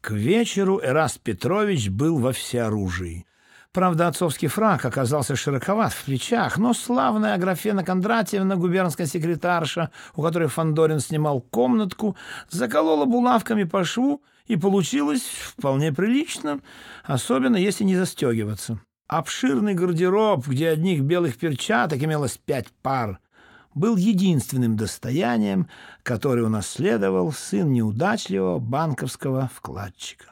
К вечеру Эраст Петрович был во всеоружии. Правда, отцовский фраг оказался широковат в плечах, но славная Аграфена Кондратьевна, губернская секретарша, у которой Фандорин снимал комнатку, заколола булавками по шву, и получилось вполне прилично, особенно если не застегиваться. Обширный гардероб, где одних белых перчаток имелось пять пар, был единственным достоянием, которое унаследовал сын неудачливого банковского вкладчика.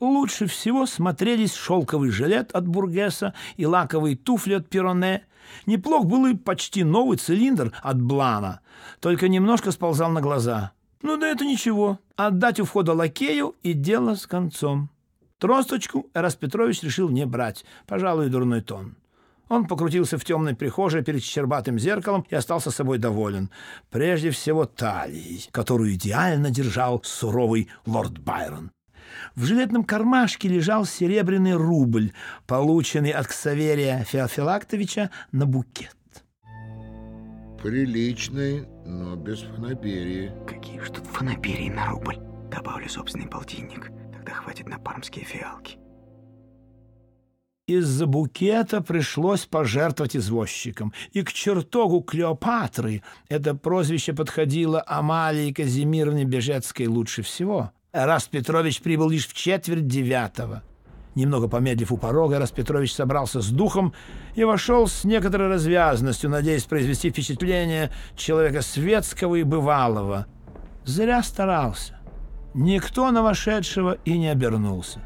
Лучше всего смотрелись шелковый жилет от Бургеса и лаковые туфли от Пироне. Неплох был и почти новый цилиндр от Блана, только немножко сползал на глаза. Ну да это ничего. Отдать у входа лакею и дело с концом. Тросточку Эрас Петрович решил не брать. Пожалуй, дурной тон. Он покрутился в темной прихожей перед щербатым зеркалом и остался собой доволен. Прежде всего талией, которую идеально держал суровый лорд Байрон. В жилетном кармашке лежал серебряный рубль, полученный от Ксаверия Феофилактовича на букет. Приличный, но без фанаберии. Какие ж тут фанаберии на рубль? Добавлю собственный полтинник. Тогда хватит на пармские фиалки. Из-за букета пришлось пожертвовать извозчиком. И к чертогу Клеопатры это прозвище подходило Амалии Казимировне Бежецкой лучше всего. Раст Петрович прибыл лишь в четверть девятого. Немного помедлив у порога, Раст Петрович собрался с духом и вошел с некоторой развязностью, надеясь произвести впечатление человека светского и бывалого. Зря старался. Никто на вошедшего и не обернулся.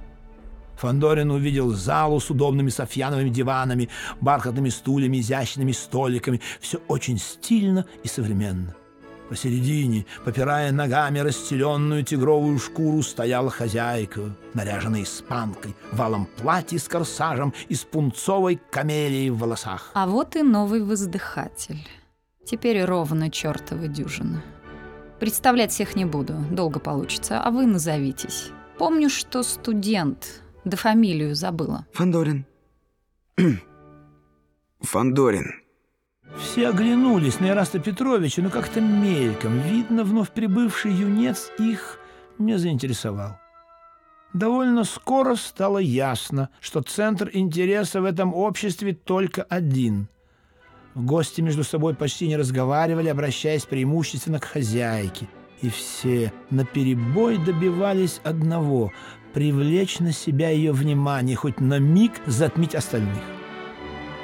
Фандорин увидел залу с удобными софьяновыми диванами, бархатными стульями, изящными столиками. Все очень стильно и современно. Посередине, попирая ногами расстеленную тигровую шкуру, стояла хозяйка, наряженная испанкой, валом платье с корсажем и с пунцовой камелией в волосах. А вот и новый воздыхатель. Теперь ровно чертова дюжина. Представлять всех не буду, долго получится, а вы назовитесь. Помню, что студент, да фамилию забыла. Фандорин. Фандорин. Все оглянулись на Ираста Петровича, но как-то мельком. Видно, вновь прибывший юнец их не заинтересовал. Довольно скоро стало ясно, что центр интереса в этом обществе только один. Гости между собой почти не разговаривали, обращаясь преимущественно к хозяйке. И все наперебой добивались одного — привлечь на себя ее внимание, хоть на миг затмить остальных.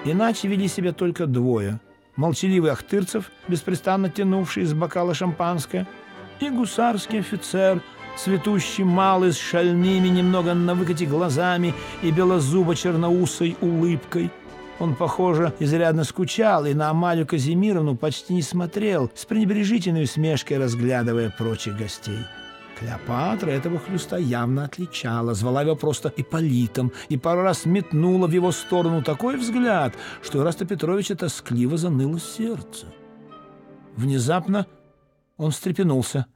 Иначе вели себя только двое — молчаливый Ахтырцев, беспрестанно тянувший из бокала шампанское, и гусарский офицер, цветущий малый с шальными, немного на выкате глазами и белозубо-черноусой улыбкой. Он, похоже, изрядно скучал и на Амалию Казимировну почти не смотрел, с пренебрежительной усмешкой разглядывая прочих гостей. Клеопатра этого хлюста явно отличала, звала его просто Иполитом и пару раз метнула в его сторону такой взгляд, что Ираста Петровича тоскливо заныло сердце. Внезапно он встрепенулся.